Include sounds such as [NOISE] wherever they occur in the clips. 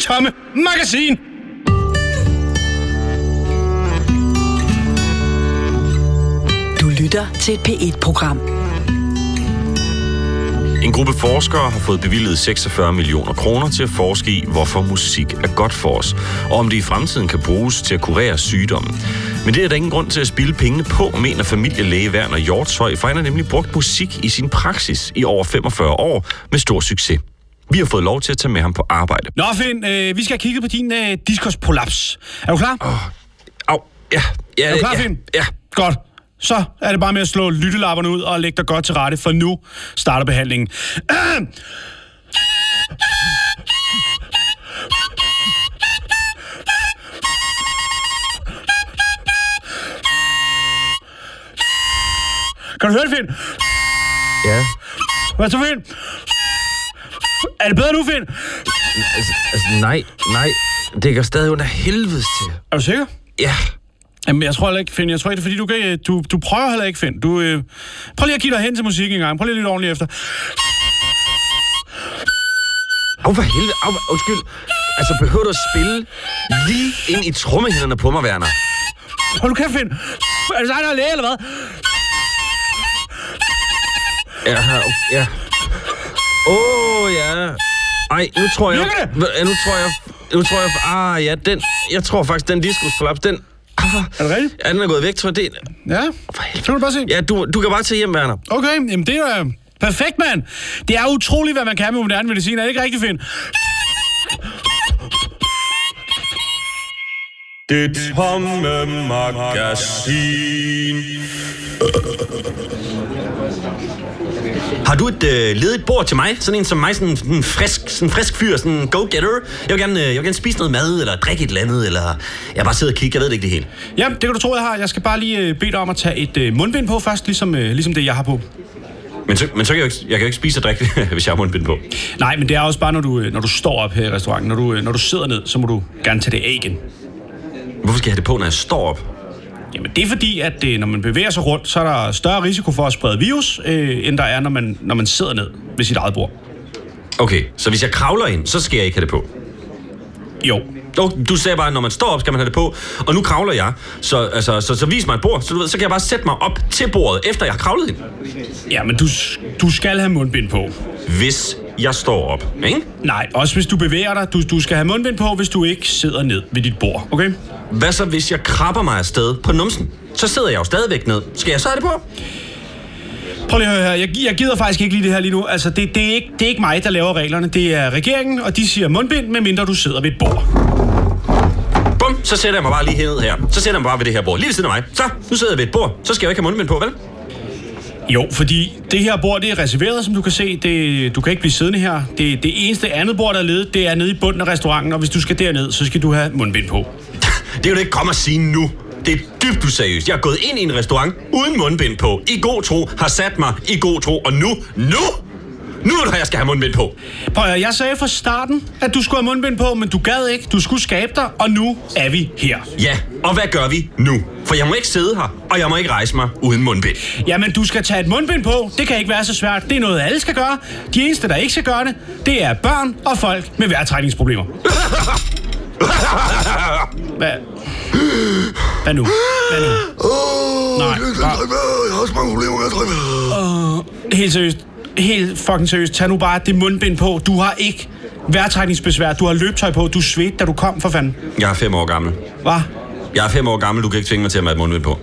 tomme magasin. Du lytter til et P1-program. En gruppe forskere har fået bevilget 46 millioner kroner til at forske i, hvorfor musik er godt for os, og om det i fremtiden kan bruges til at kurere sygdomme. Men det er der ingen grund til at spille pengene på, mener familielæge Werner Hjortshøj, for han har nemlig brugt musik i sin praksis i over 45 år med stor succes. Vi har fået lov til at tage med ham på arbejde. Nå, Finn, øh, vi skal have kigget på din øh, diskusprolaps. Er du klar? Au, ja, ja, Er du klar, ja, Finn? ja. Godt. Så er det bare med at slå lyttelapperne ud og lægge dig godt til rette, for nu starter behandlingen. Kan du høre det, Finn? Ja, Hvad så, Finn? Er det bedre nu, Finn? altså, altså nej, nej. Det går stadig under helvedes til. Er du sikker? Ja, Jamen, jeg tror heller ikke, Finn. Jeg tror ikke, det er, fordi du, kan, du, du prøver heller ikke, Finn. Du, øh, prøv lige at give dig hen til musikken en gang. Prøv lige at lytte ordentligt efter. Au, for helvede. Au, undskyld. Altså, behøver du at spille lige ind i trommehænderne på mig, Werner? Hold du kæft, Finn. Er det dig, der er læge, eller hvad? Ja, ja. Åh, oh, ja. Ej, nu tror jeg... Ja, Nu tror jeg... Nu tror jeg... Ah, ja, den... Jeg tror faktisk, den diskusprolaps, den... Ah, Er det rigtigt? ja, den er gået væk, tror jeg. Det, Ja. Kan du bare se? Ja, du, du kan bare tage hjem, Werner. Okay, jamen det er jo perfekt, mand. Det er utroligt, hvad man kan med moderne medicin. Er det ikke rigtigt, Finn? Det tomme magasin. Har du et øh, ledigt bord til mig? Sådan en som mig, sådan en frisk, sådan en frisk fyr, sådan en go-getter. Jeg vil, gerne, øh, jeg vil gerne spise noget mad, eller drikke et eller andet, eller... Jeg bare sidder og kigge, jeg ved det ikke det hele. Ja, det kan du tro, jeg har. Jeg skal bare lige øh, bede dig om at tage et øh, mundbind på først, ligesom, øh, ligesom det, jeg har på. Men så, men så kan jeg, jo ikke, jeg kan jo ikke spise og drikke, [LAUGHS] hvis jeg har mundbind på. Nej, men det er også bare, når du, øh, når du står op her i restauranten. Når du, øh, når du sidder ned, så må du gerne tage det af igen. Hvorfor skal jeg have det på, når jeg står op? Jamen, det er fordi, at øh, når man bevæger sig rundt, så er der større risiko for at sprede virus, øh, end der er, når man, når man sidder ned ved sit eget bord. Okay, så hvis jeg kravler ind, så skal jeg ikke have det på. Jo. Du, du sagde bare, at når man står op, skal man have det på, og nu kravler jeg. Så, altså, så, så vis mig et bord, så, du ved, så kan jeg bare sætte mig op til bordet, efter jeg har kravlet ind. Ja, men du, du skal have mundbind på. Hvis jeg står op, ikke? Nej, også hvis du bevæger dig. Du, du skal have mundbind på, hvis du ikke sidder ned ved dit bord, okay? Hvad så, hvis jeg krabber mig afsted på numsen? Så sidder jeg jo stadigvæk ned. Skal jeg så have det på? Prøv lige at høre her. Jeg, jeg gider faktisk ikke lige det her lige nu. Altså, det, det, er ikke, det er ikke mig, der laver reglerne. Det er regeringen, og de siger mundbind, medmindre du sidder ved et bord. Bum, så sætter jeg mig bare lige herned her. Så sætter jeg mig bare ved det her bord, lige ved siden af mig. Så, nu sidder jeg ved et bord. Så skal jeg jo ikke have mundbind på, vel? Jo, fordi det her bord, det er reserveret, som du kan se. Det, du kan ikke blive siddende her. Det, det eneste andet bord, der er ledet, det er nede i bunden af restauranten, og hvis du skal derned, så skal du have mundbind på. Det kan du ikke komme og sige nu. Det er dybt useriøst. Jeg er gået ind i en restaurant uden mundbind på. I god tro. Har sat mig i god tro. Og nu, nu, nu er det, jeg skal have mundbind på. Prøv at, jeg sagde fra starten, at du skulle have mundbind på, men du gad ikke. Du skulle skabe dig, og nu er vi her. Ja, og hvad gør vi nu? For jeg må ikke sidde her, og jeg må ikke rejse mig uden mundbind. Jamen, du skal tage et mundbind på. Det kan ikke være så svært. Det er noget, alle skal gøre. De eneste, der ikke skal gøre det, det er børn og folk med vejrtrækningsproblemer. [LAUGHS] Hvad? Hvad nu? Hvad nu? Nej, bare, Jeg har også mange problemer med at trække vejret. helt seriøst. Helt fucking seriøst. Tag nu bare det mundbind på. Du har ikke vejrtrækningsbesvær. Du har løbetøj på. Du svedte, da du kom, for fanden. Jeg er fem år gammel. Hvad? Jeg er fem år gammel, du kan ikke tvinge mig til at have et mundbind på.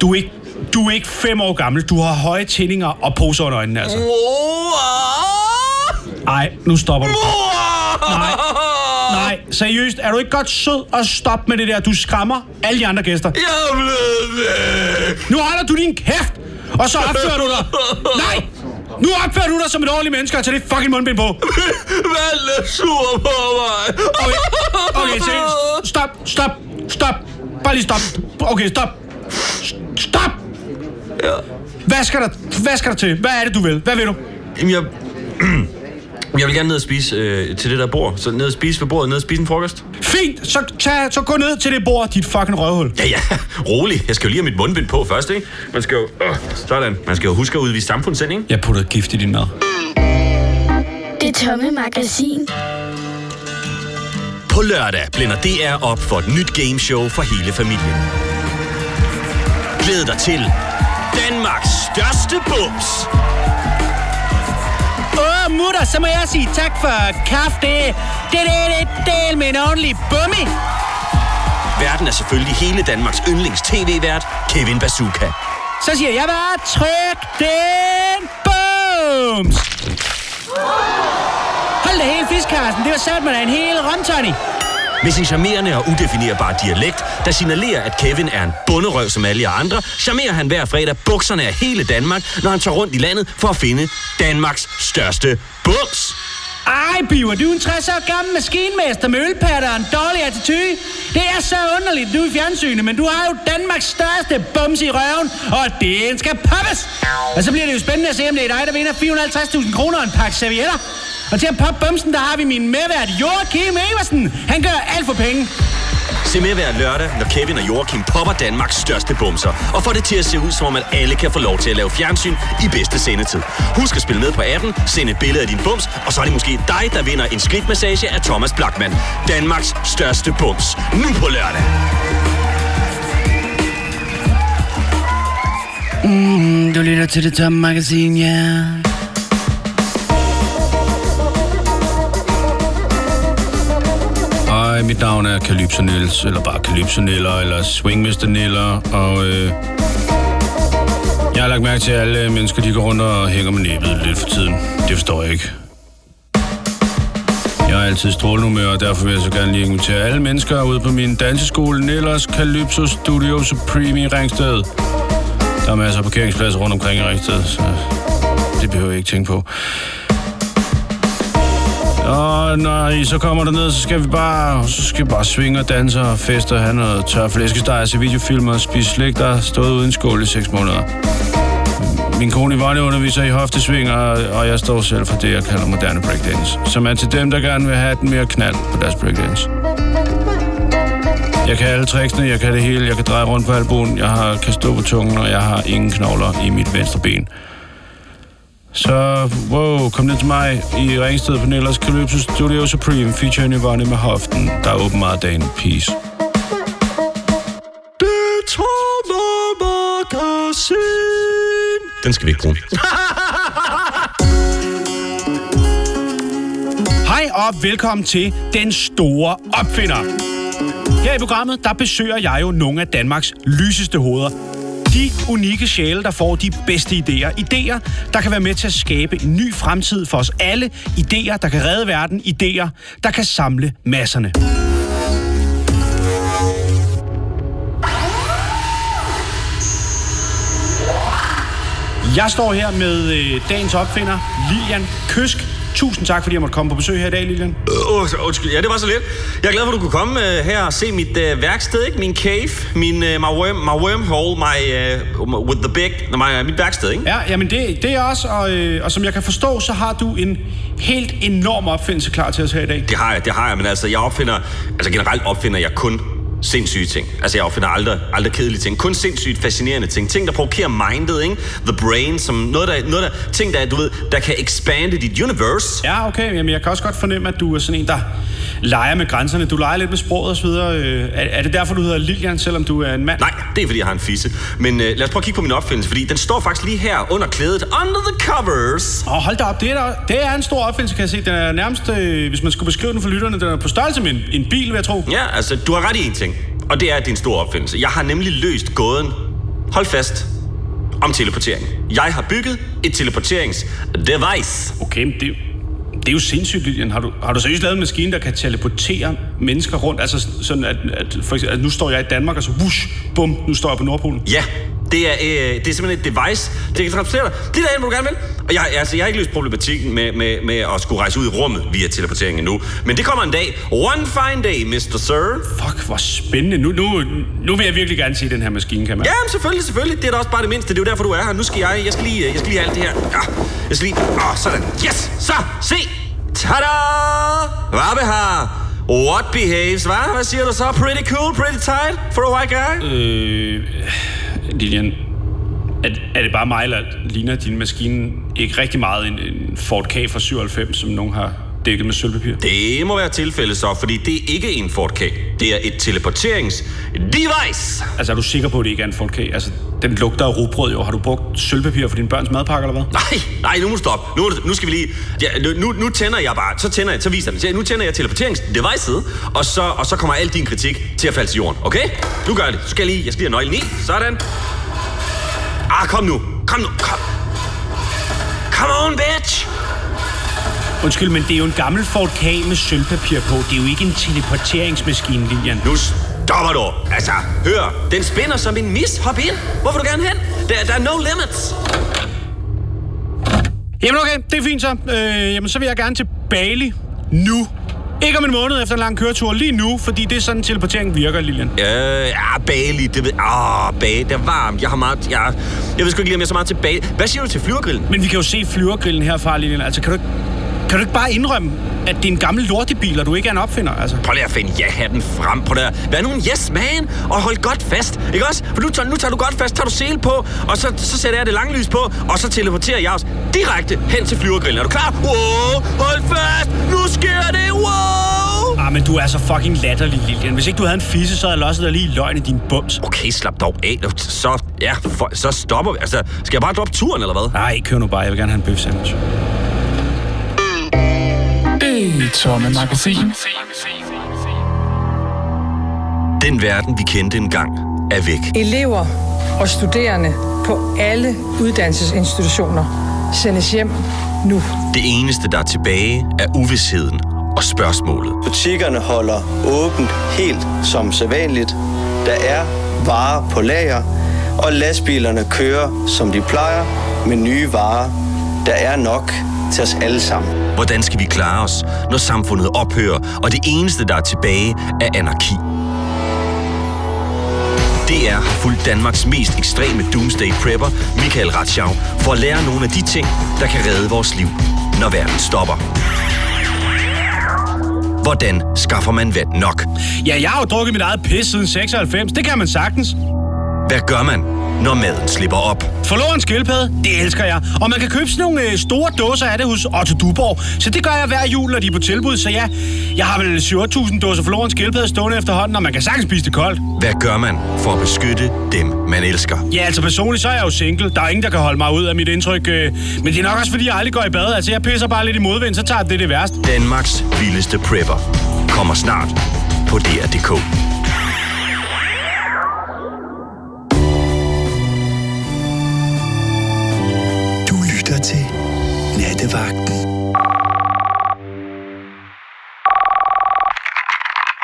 Du er ikke, du er ikke fem år gammel. Du har høje tændinger og poser under øjnene, altså. Nej, nu stopper du. Nej. Nej, seriøst. Er du ikke godt sød og stop med det der? Du skræmmer alle de andre gæster. Jeg er blevet væk. Nu holder du din kæft, og så opfører du dig. Nej! Nu opfører du dig som et ordentligt menneske og tager det fucking mundbind på. Valg er sur på mig. Okay, okay, seriøst. Stop, stop, stop. Bare lige stop. Okay, stop. Stop! Hvad skal der, hvad skal der til? Hvad er det, du vil? Hvad vil du? Jamen, jeg... [CLEARS THROAT] Jeg vil gerne ned og spise øh, til det der bord. Så ned og spise ved bordet, ned og spise en frokost. Fint, så, tag, så gå ned til det bord, dit fucking røvhul. Ja, ja, [LAUGHS] rolig. Jeg skal jo lige have mit mundbind på først, ikke? Man skal jo... Øh, sådan. Man skal jo huske at udvise samfundssind, ikke? Jeg putter gift i din mad. Det tomme magasin. På lørdag blænder DR op for et nyt gameshow for hele familien. Glæd dig til Danmarks største bums. Mutter, så må jeg sige tak for kaffe. Det, det, det, det, det med en ordentlig bummi. Verden er selvfølgelig hele Danmarks yndlings tv-vært, Kevin Bazooka. Så siger jeg bare, tryk den bums. Hold da hele fiskkarsen, det var sat med en hel romtonic. Med sin charmerende og udefinerbare dialekt, der signalerer, at Kevin er en bunderøv som alle andre, charmerer han hver fredag bukserne af hele Danmark, når han tager rundt i landet for at finde Danmarks største bums. Ej, Biver, du er en 60 år gammel maskinmester med ølpatter og en dårlig attitude. Det er så underligt, du er i fjernsynet, men du har jo Danmarks største bums i røven, og den skal poppes. Og så bliver det jo spændende at se, om det er dig, der vinder 450.000 kroner og en pakke servietter. Og til at poppe bumsen, der har vi min medvært Joachim Eversen. Han gør alt for penge. Se med hver lørdag, når Kevin og Joachim popper Danmarks største bumser, og får det til at se ud, som om at alle kan få lov til at lave fjernsyn i bedste sendetid. Husk at spille med på appen, send et billede af din bums, og så er det måske dig, der vinder en skridtmassage af Thomas Blackman. Danmarks største bums. Nu på lørdag. Mm, du lytter til det tomme magasin, ja. Yeah. Mit navn er Calypso Niels, eller bare Calypso Niller, eller Swingmester Niller, og øh, jeg har lagt mærke til, at alle mennesker, de går rundt og hænger med næbet lidt for tiden. Det forstår jeg ikke. Jeg er altid strålende og derfor vil jeg så gerne lige invitere alle mennesker ude på min danseskole, Nellers Calypso Studio Supreme i Ringsted. Der er masser af parkeringspladser rundt omkring i Ringsted, så det behøver jeg ikke tænke på. Og når I så kommer derned, så skal vi bare, så skal vi bare svinge og danse og feste og have noget tør flæskesteg, se videofilmer og spise slik, der har stået uden skål i 6 måneder. Min kone Yvonne underviser i hoftesving, og, og jeg står selv for det, jeg kalder moderne breakdance. Som er til dem, der gerne vil have den mere knald på deres breakdance. Jeg kan alle tricksene, jeg kan det hele, jeg kan dreje rundt på albuen, jeg har, kan stå på tungen, og jeg har ingen knogler i mit venstre ben. Så, wow, kom ned til mig i Ringsted på Nellers Calypso Studio Supreme, featuring Yvonne med hoften. Der er åben meget dagen. Peace. Det tomme magasin. Den skal vi ikke bruge. [LAUGHS] Hej og velkommen til Den Store Opfinder. Her i programmet, der besøger jeg jo nogle af Danmarks lyseste hoveder. De unikke sjæle, der får de bedste idéer. Idéer, der kan være med til at skabe en ny fremtid for os alle. Idéer, der kan redde verden. Idéer, der kan samle masserne. Jeg står her med øh, dagens opfinder, Lilian Kysk. Tusind tak, fordi jeg måtte komme på besøg her i dag, Lilian. Åh, oh, undskyld. Ja, det var så lidt. Jeg er glad for, at du kunne komme uh, her og se mit uh, værksted, ikke? Min cave, min, uh, my, worm, my wormhole, my, uh, with the big, my, uh, mit værksted, ikke? Ja, jamen det, det er også, og, øh, og som jeg kan forstå, så har du en helt enorm opfindelse klar til os her i dag. Det har jeg, det har jeg, men altså, jeg opfinder, altså generelt opfinder jeg kun sindssyge ting. Altså, jeg opfinder aldrig, aldrig kedelige ting. Kun sindssygt fascinerende ting. Ting, der provokerer mindet, ikke? The brain, som noget, der, noget der, ting, der, du ved, der kan expande dit universe. Ja, okay. Jamen, jeg kan også godt fornemme, at du er sådan en, der leger med grænserne. Du leger lidt med sproget videre. Øh, Er, er det derfor, du hedder Lilian, selvom du er en mand? Nej, det er fordi, jeg har en fisse. Men øh, lad os prøve at kigge på min opfindelse, fordi den står faktisk lige her under klædet. Under the covers. Åh, hold da op. Det er, der, det er en stor opfindelse, kan jeg se. Den er nærmest, øh, hvis man skulle beskrive den for lytterne, den er på størrelse med en, en bil, vil jeg tro. Ja, altså, du har ret i en ting. Og det er din store opfindelse. Jeg har nemlig løst gåden, hold fast, om teleportering. Jeg har bygget et teleporteringsdevice. Okay, men det, det er jo sindssygt, Lilian. Har du, har du seriøst lavet en maskine, der kan teleportere mennesker rundt? Altså sådan, at, at, for eksempel, at nu står jeg i Danmark, og så whoosh, bum, nu står jeg på Nordpolen. Ja, det er, øh, det er simpelthen et device, det kan transportere dig lige derhen, hvor du gerne vil. Og jeg, altså, jeg har ikke løst problematikken med, med, med at skulle rejse ud i rummet via teleportering endnu. Men det kommer en dag. One fine day, Mr. Sir. Fuck, hvor spændende. Nu, nu, nu vil jeg virkelig gerne se den her maskine, kan man. Ja, men selvfølgelig, selvfølgelig. Det er da også bare det mindste. Det er jo derfor, du er her. Nu skal jeg, jeg skal lige, jeg skal lige have alt det her. Ja, jeg skal lige, åh, sådan. Yes, så, se. Tada! Hvad har? What behaves, hvad? Hvad siger du så? Pretty cool, pretty tight for a white guy? Øh, Lilian, er, er det bare mig, eller ligner din maskine ikke rigtig meget en, en Ford K fra 97, som nogen har dækket med sølvpapir. Det må være tilfældet så, fordi det er ikke en Ford K. Det er et teleporterings-device. Altså, er du sikker på, at det ikke er en K? Altså, den lugter af rugbrød jo. Har du brugt sølvpapir for dine børns madpakke, eller hvad? Nej, nej, nu må du stoppe. Nu, nu skal vi lige... Ja, nu, nu tænder jeg bare... Så tænder jeg, så viser den. Nu tænder jeg teleporteringsdevicet, og så, og så kommer al din kritik til at falde til jorden. Okay? Nu gør jeg det. Så skal jeg lige... Jeg skal lige have nøglen i. Sådan. Ah, kom nu. Kom nu. Kom. Come on, bitch! Undskyld, men det er jo en gammel Ford K med sølvpapir på. Det er jo ikke en teleporteringsmaskine, Lilian. Nu stopper du. Altså, hør. Den spinner som en mis. Hop ind. Hvor vil du gerne hen? Der, der er no limits. Jamen okay, det er fint så. Øh, jamen så vil jeg gerne til Bali nu. Ikke om en måned efter en lang køretur, lige nu, fordi det er sådan, teleportering virker, Lilian. Ja, ja, Bali, det ved... Åh, Bali, det er varmt. Jeg har meget... Jeg, jeg ved sgu ikke lige, om jeg er så meget til Bali. Hvad siger du til flyvergrillen? Men vi kan jo se flyvergrillen herfra, Lilian. Altså, kan du, ikke- kan du ikke bare indrømme, at det er en gammel lortebil, og du ikke er en opfinder, altså? Prøv lige at finde ja-hatten frem på der. Vær nu en yes man, og hold godt fast. Ikke også? For nu tager, nu tager du godt fast, tager du sele på, og så, så sætter jeg det lange lys på, og så teleporterer jeg os direkte hen til flyvergrillen. Er du klar? Wow, hold fast! Nu sker det! Wow! Ah, men du er så fucking latterlig, Lilian. Hvis ikke du havde en fisse, så havde jeg losset dig lige i løgn i din bums. Okay, slap dog af. Så, ja, for, så stopper vi. Altså, skal jeg bare droppe turen, eller hvad? Nej, kør nu bare. Jeg vil gerne have en bøf sandwich. Det tomme magasin. Den verden, vi kendte engang, er væk. Elever og studerende på alle uddannelsesinstitutioner sendes hjem nu. Det eneste, der er tilbage, er uvidsheden og spørgsmålet. Butikkerne holder åbent helt som sædvanligt. Der er varer på lager, og lastbilerne kører som de plejer med nye varer. Der er nok til os alle sammen. Hvordan skal vi klare os, når samfundet ophører, og det eneste, der er tilbage, er anarki? DR har fulgt Danmarks mest ekstreme doomsday prepper, Michael Ratschau, for at lære nogle af de ting, der kan redde vores liv, når verden stopper. Hvordan skaffer man vand nok? Ja, jeg har jo drukket mit eget pis siden 96. Det kan man sagtens. Hvad gør man, når maden slipper op? Forlor en skildpadde, det elsker jeg. Og man kan købe sådan nogle øh, store dåser af det hos Otto Duborg. Så det gør jeg hver jul, når de er på tilbud. Så ja, jeg har vel 7.000 dåser forlor en skildpadde stående efterhånden, og man kan sagtens spise det koldt. Hvad gør man for at beskytte dem, man elsker? Ja, altså personligt, så er jeg jo single. Der er ingen, der kan holde mig ud af mit indtryk. Øh, men det er nok også, fordi jeg aldrig går i bad. Altså, jeg pisser bare lidt i modvind, så tager det det værst. Danmarks vildeste prepper kommer snart på DR.dk. Nattevagten.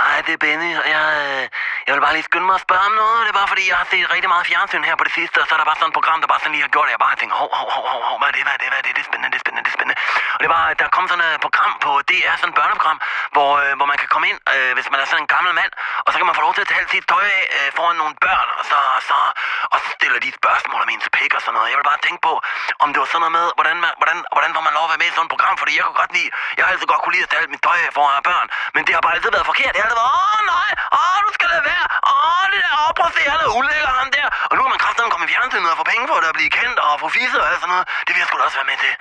Hej, det er Benny, og jeg, øh, jeg vil bare lige skynde mig at spørge om noget. Det er bare fordi, jeg har set rigtig meget fjernsyn her på det sidste, og så er der bare sådan et program, der bare sådan lige har gjort det. Jeg bare har tænkt, hov, hov, hov, hov, hov, hvad er det, hvad er det, hvad er det, det er spændende, det er spændende, det er spændende. Og det var, der kom sådan et program på DR, sådan et børneprogram, hvor, øh, hvor man kan komme ind, øh, hvis man er sådan en gammel mand, så kan man få lov til at tage sit tøj af øh, foran nogle børn, og så, så, og så stiller de spørgsmål om ens pik og sådan noget. Jeg vil bare tænke på, om det var sådan noget med, hvordan, man, hvordan, hvordan får man lov at være med i sådan et program, fordi jeg kunne godt lide, jeg har altid godt kunne lide at tage alt mit tøj af foran børn, men det har bare altid været forkert. Jeg har altid været, åh nej, åh du skal lade være, åh det der, åh prøv at se, han er ulækker ham der. Og nu er man kraftedeme komme i fjernsynet og få penge for det at blive kendt og få fisse og alt sådan noget. Det vil jeg sgu da også være med til.